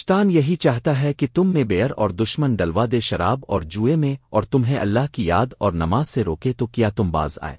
شتان یہی چاہتا ہے کہ تم میں بیر اور دشمن ڈلوا دے شراب اور جوئے میں اور تمہیں اللہ کی یاد اور نماز سے روکے تو کیا تم باز آئے؟